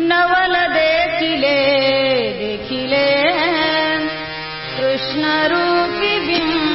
नवल देखिले देखिले देखले बिम्ब